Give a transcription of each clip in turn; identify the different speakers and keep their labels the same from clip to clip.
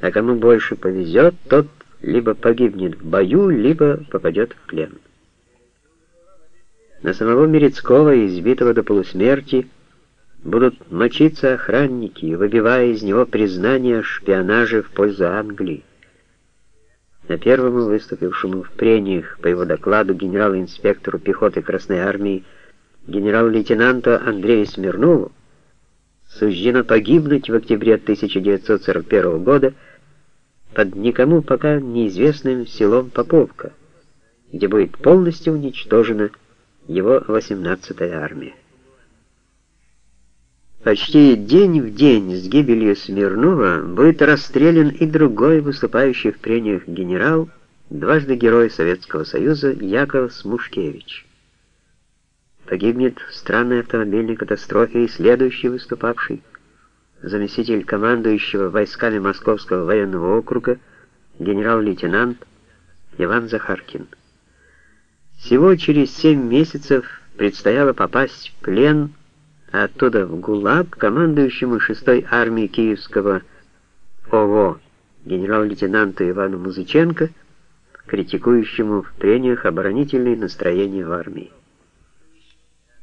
Speaker 1: а кому больше повезет, тот либо погибнет в бою, либо попадет в плен. На самого Мерецкого, избитого до полусмерти, будут мочиться охранники, выбивая из него признание о шпионаже в пользу Англии. На первому выступившему в прениях по его докладу генерал-инспектору пехоты Красной Армии генерал-лейтенанту Андрею Смирнову суждено погибнуть в октябре 1941 года под никому пока неизвестным селом Поповка, где будет полностью уничтожена его 18-я армия. Почти день в день с гибелью Смирнова будет расстрелян и другой выступающий в прениях генерал, дважды герой Советского Союза Яков Смушкевич. Погибнет в странной автомобильной катастрофе и следующий выступавший, заместитель командующего войсками Московского военного округа, генерал-лейтенант Иван Захаркин. Всего через семь месяцев предстояло попасть в плен а оттуда в ГУЛАГ командующему 6-й армией Киевского ОВО генерал-лейтенанту Ивану Музыченко, критикующему в прениях оборонительные настроения в армии.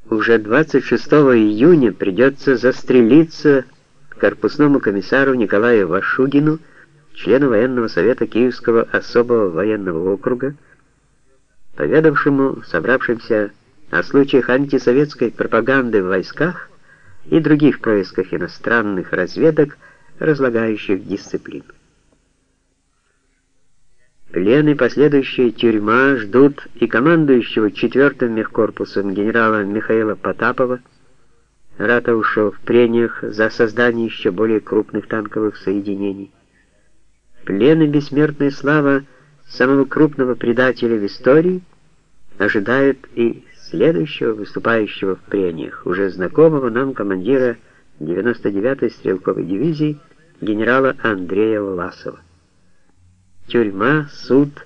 Speaker 1: Уже 26 июня придется застрелиться корпусному комиссару Николаю Вашугину, члену военного совета Киевского особого военного округа, поведавшему собравшимся о случаях антисоветской пропаганды в войсках и других происках иностранных разведок, разлагающих дисциплину. Плен и последующая тюрьма ждут и командующего 4-м мехкорпусом генерала Михаила Потапова, ратовавшего в прениях за создание еще более крупных танковых соединений. Плен и бессмертная слава самого крупного предателя в истории ожидают и следующего выступающего в прениях, уже знакомого нам командира 99-й стрелковой дивизии генерала Андрея Власова. Тюрьма, суд,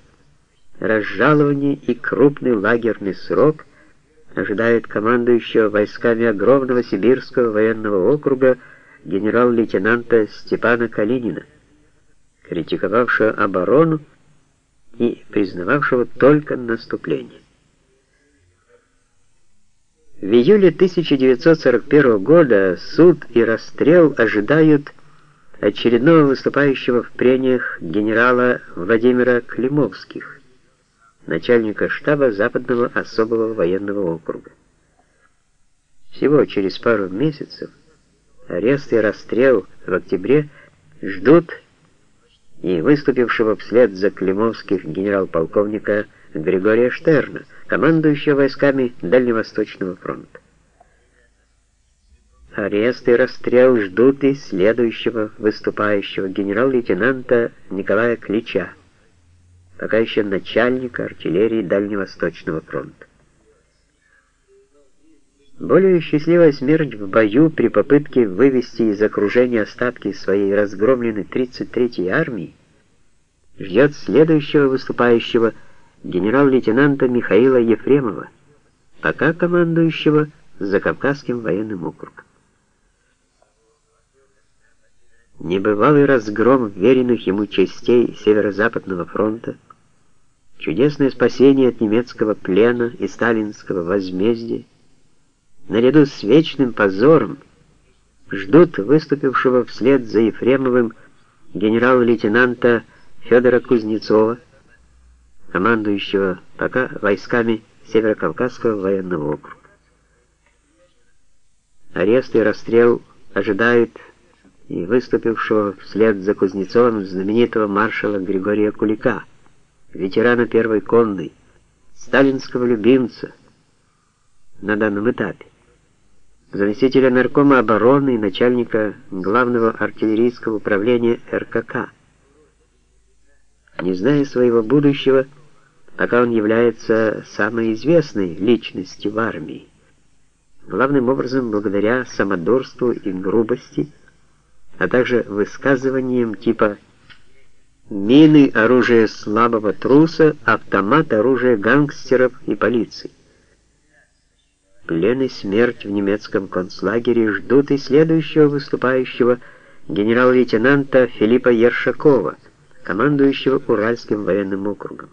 Speaker 1: разжалование и крупный лагерный срок ожидает командующего войсками огромного сибирского военного округа генерал-лейтенанта Степана Калинина, критиковавшего оборону и признававшего только наступление. В июле 1941 года суд и расстрел ожидают очередного выступающего в прениях генерала Владимира Климовских, начальника штаба Западного особого военного округа. Всего через пару месяцев арест и расстрел в октябре ждут и выступившего вслед за Климовских генерал-полковника Григория Штерна, командующего войсками Дальневосточного фронта. Арест и расстрел ждут и следующего выступающего генерал-лейтенанта Николая Клича, пока еще начальника артиллерии Дальневосточного фронта. Более счастливая смерть в бою при попытке вывести из окружения остатки своей разгромленной 33-й армии ждет следующего выступающего генерал-лейтенанта Михаила Ефремова, пока командующего Закавказским военным округом. Небывалый разгром веренных ему частей Северо-Западного фронта, чудесное спасение от немецкого плена и сталинского возмездия, наряду с вечным позором, ждут выступившего вслед за Ефремовым генерал-лейтенанта Федора Кузнецова, командующего пока войсками Северокавказского военного округа. Арест и расстрел ожидают и выступившего вслед за Кузнецовым знаменитого маршала Григория Кулика, ветерана первой конной, сталинского любимца на данном этапе, заместителя наркома обороны и начальника главного артиллерийского управления РКК. Не зная своего будущего, пока он является самой известной личностью в армии. Главным образом благодаря самодурству и грубости, а также высказываниям типа «мины – оружие слабого труса, автомат – оружие гангстеров и полиции». Плен и смерть в немецком концлагере ждут и следующего выступающего генерал-лейтенанта Филиппа Ершакова, командующего Уральским военным округом.